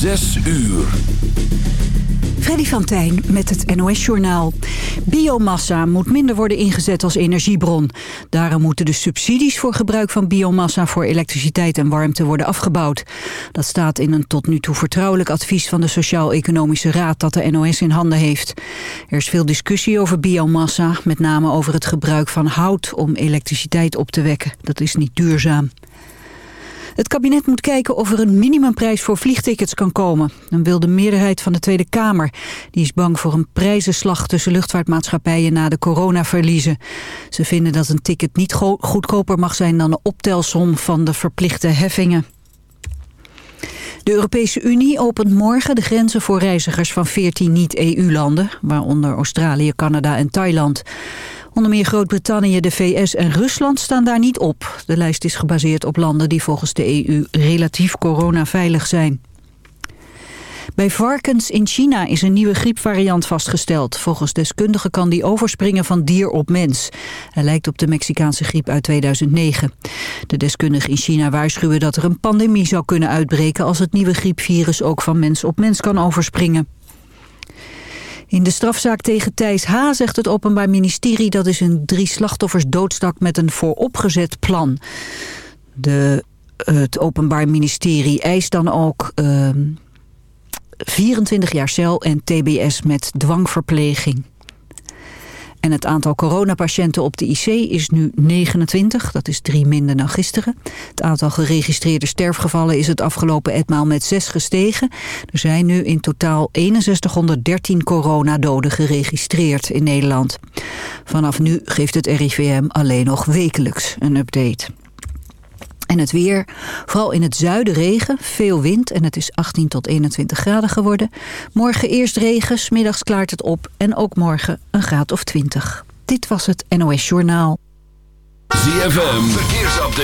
Zes uur. Freddy van Tijn met het NOS-journaal. Biomassa moet minder worden ingezet als energiebron. Daarom moeten de subsidies voor gebruik van biomassa... voor elektriciteit en warmte worden afgebouwd. Dat staat in een tot nu toe vertrouwelijk advies... van de Sociaal-Economische Raad dat de NOS in handen heeft. Er is veel discussie over biomassa... met name over het gebruik van hout om elektriciteit op te wekken. Dat is niet duurzaam. Het kabinet moet kijken of er een minimumprijs voor vliegtickets kan komen. Dan wil de meerderheid van de Tweede Kamer. Die is bang voor een prijzenslag tussen luchtvaartmaatschappijen na de coronaverliezen. Ze vinden dat een ticket niet goedkoper mag zijn dan de optelsom van de verplichte heffingen. De Europese Unie opent morgen de grenzen voor reizigers van 14 niet-EU-landen, waaronder Australië, Canada en Thailand. Onder meer Groot-Brittannië, de VS en Rusland staan daar niet op. De lijst is gebaseerd op landen die volgens de EU relatief coronaveilig zijn. Bij varkens in China is een nieuwe griepvariant vastgesteld. Volgens deskundigen kan die overspringen van dier op mens. Hij lijkt op de Mexicaanse griep uit 2009. De deskundigen in China waarschuwen dat er een pandemie zou kunnen uitbreken... als het nieuwe griepvirus ook van mens op mens kan overspringen. In de strafzaak tegen Thijs H. zegt het Openbaar Ministerie... dat is een drie slachtoffers doodstak met een vooropgezet plan. De, het Openbaar Ministerie eist dan ook... Uh, ehm, 24 jaar cel en tbs met dwangverpleging. En het aantal coronapatiënten op de IC is nu 29, dat is drie minder dan gisteren. Het aantal geregistreerde sterfgevallen is het afgelopen etmaal met 6 gestegen. Er zijn nu in totaal 6113 coronadoden geregistreerd in Nederland. Vanaf nu geeft het RIVM alleen nog wekelijks een update. En het weer, vooral in het zuiden regen, veel wind en het is 18 tot 21 graden geworden. Morgen eerst regen, smiddags klaart het op en ook morgen een graad of 20. Dit was het NOS Journaal. ZFM,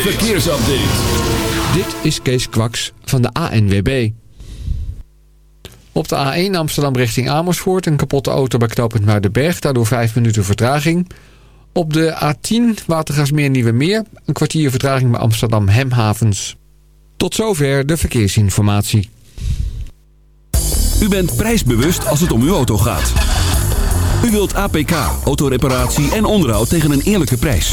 verkeersupdate. Dit is Kees Kwaks van de ANWB. Op de A1 Amsterdam richting Amersfoort een kapotte auto bij knooppunt Berg, daardoor 5 minuten vertraging... Op de A10 Watergasmeer Nieuwe Meer. Een kwartier vertraging bij Amsterdam Hemhavens. Tot zover de verkeersinformatie. U bent prijsbewust als het om uw auto gaat. U wilt APK, autoreparatie en onderhoud tegen een eerlijke prijs.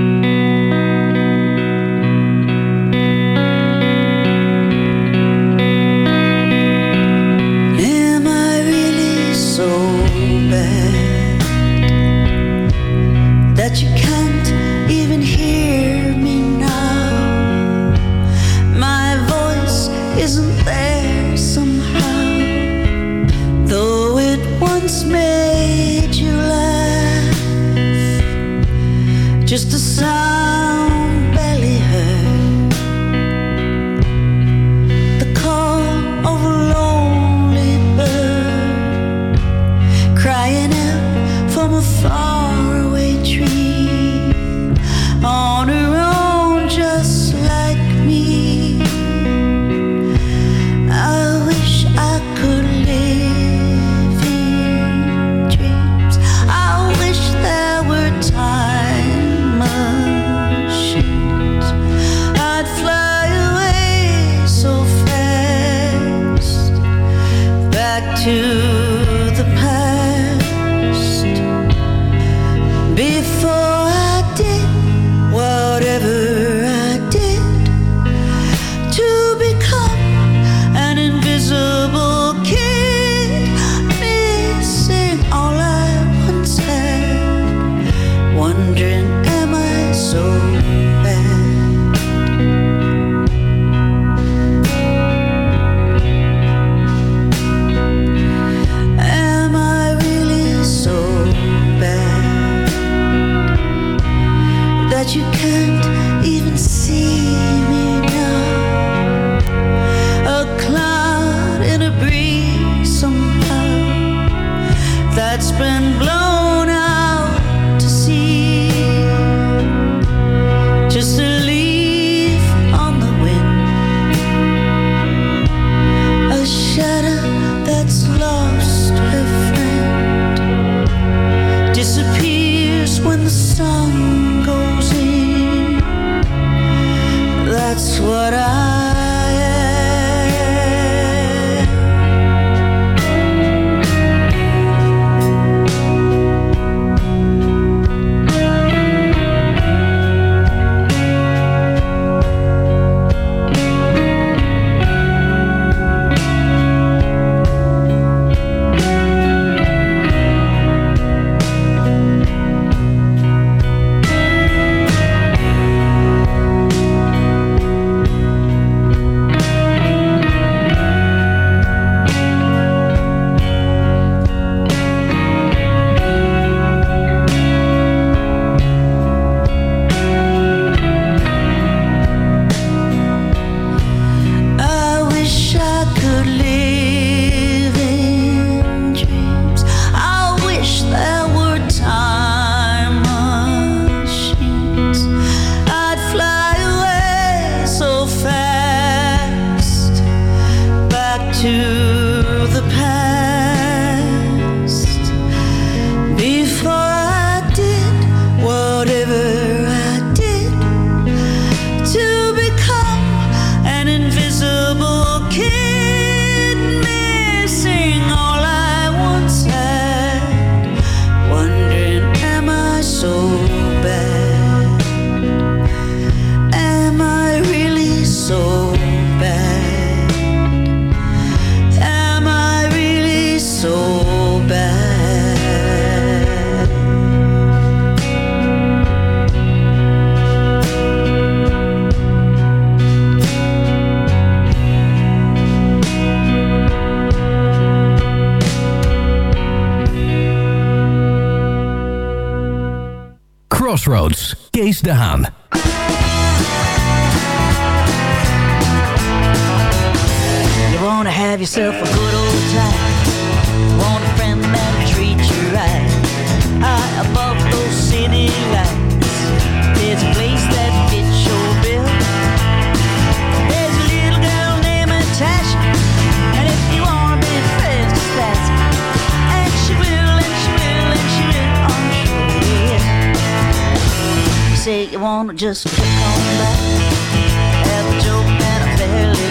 Crossroads. Kees de Haan. You wanna have yourself a good old time. say you wanna just kick on back. Have a joke and a fairly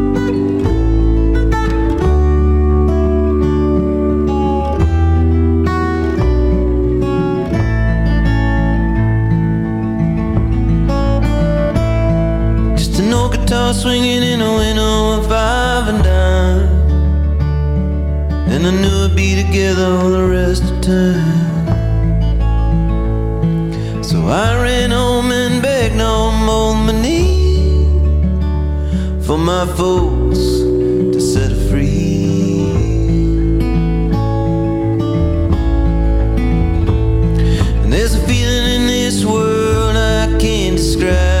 Guitar swinging in a window of five and dime. And I knew we'd be together all the rest of time. So I ran home and begged on both my knees for my folks to set free. And there's a feeling in this world I can't describe.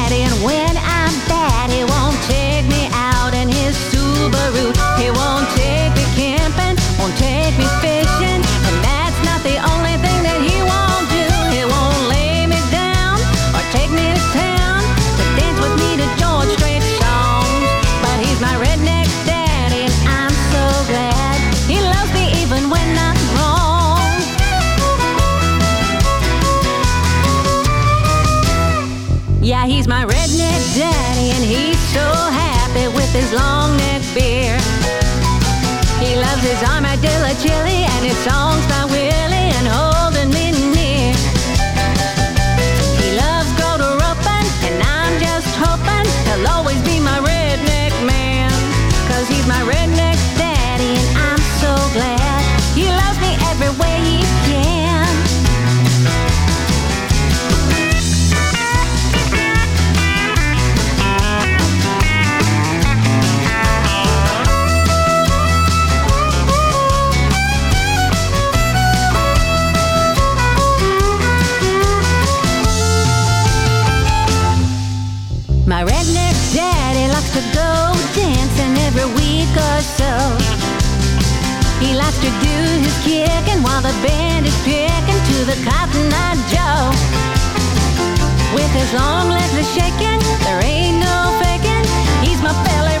master do is kicking while the band is picking to the Cotton Eye Joe. With his long legs a shaking, there ain't no faking. He's my belly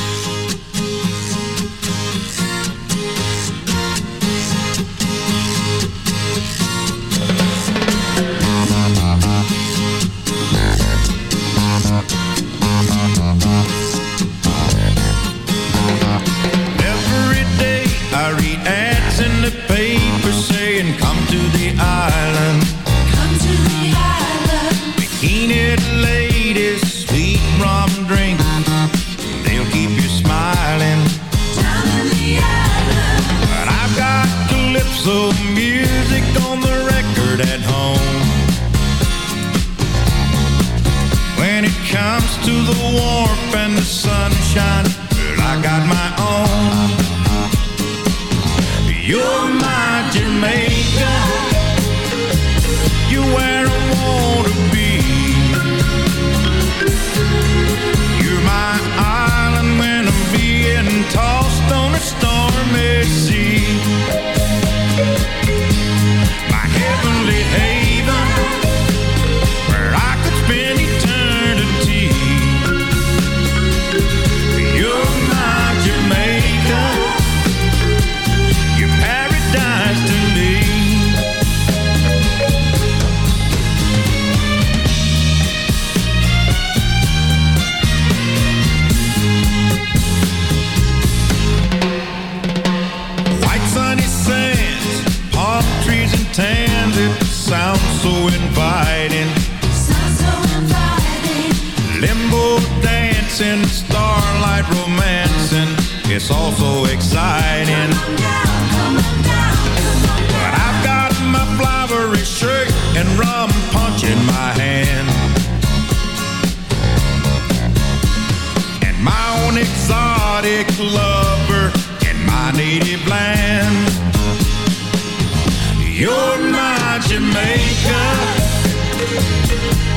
Jamaica.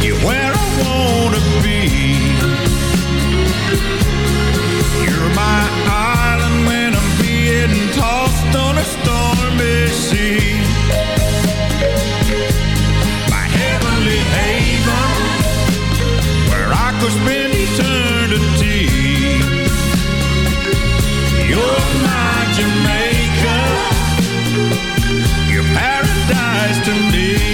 You're where I wanna be. You're my island when I'm being tossed on a stormy sea. My heavenly haven Where I could spend eternity. paradise to me.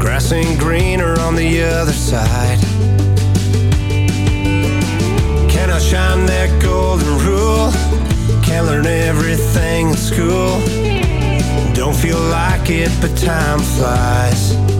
Grass ain't greener on the other side. Can I shine that golden rule? Can't learn everything in school. Don't feel like it, but time flies.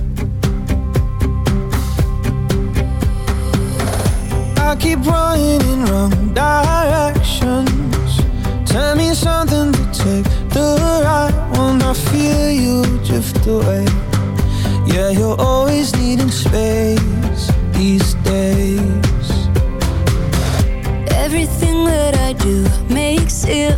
I keep running in wrong directions. Tell me something to take the right one. I feel you drift away. Yeah, you're always needing space these days. Everything that I do makes it.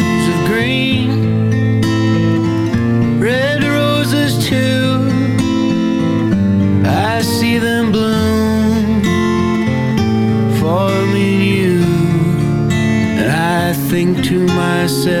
myself.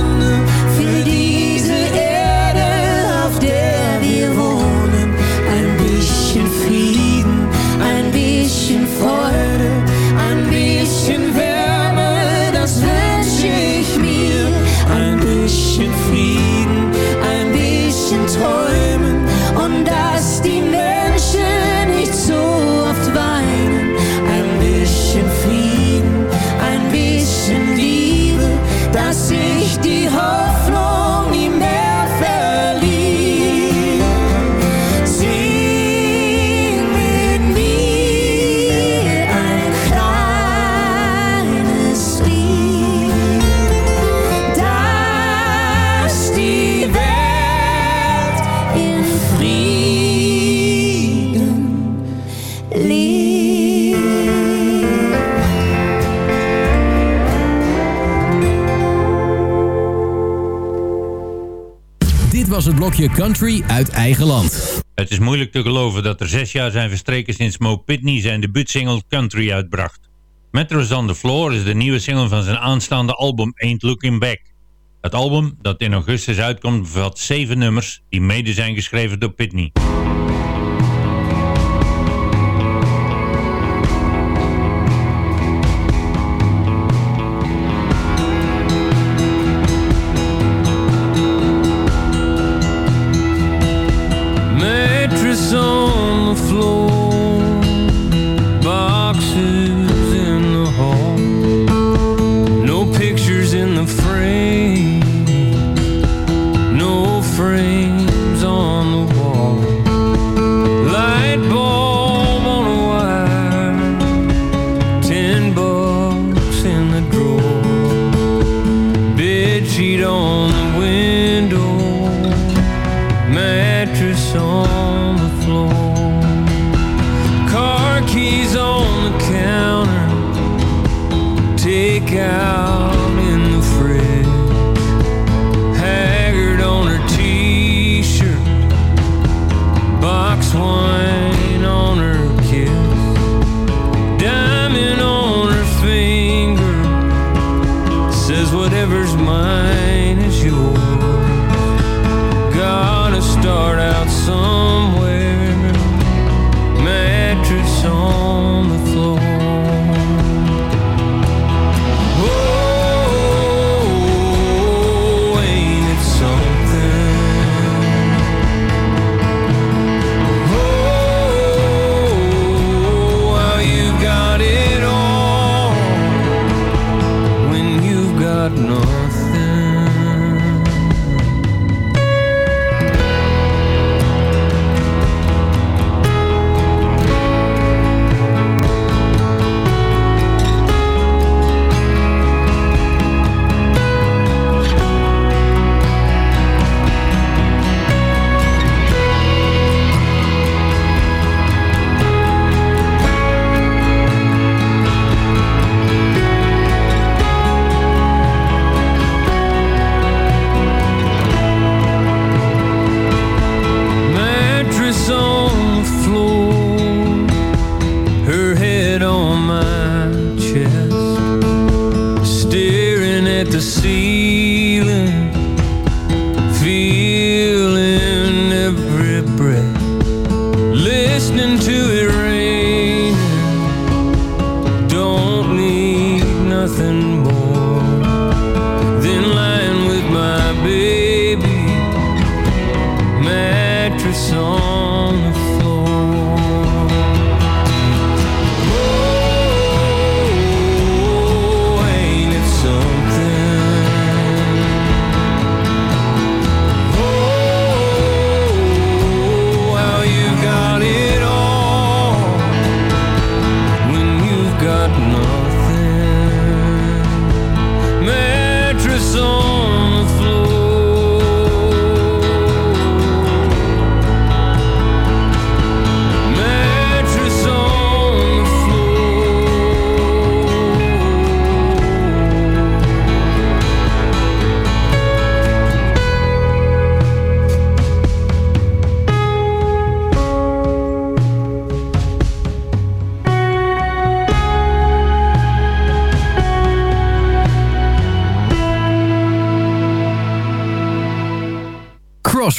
Dit was het blokje Country uit eigen land. Het is moeilijk te geloven dat er zes jaar zijn verstreken sinds Mo Pitney zijn debuutsingle Country uitbracht. Metro's on the Floor is de nieuwe single van zijn aanstaande album Ain't Looking Back. Het album, dat in augustus uitkomt, bevat zeven nummers die mede zijn geschreven door Pitney.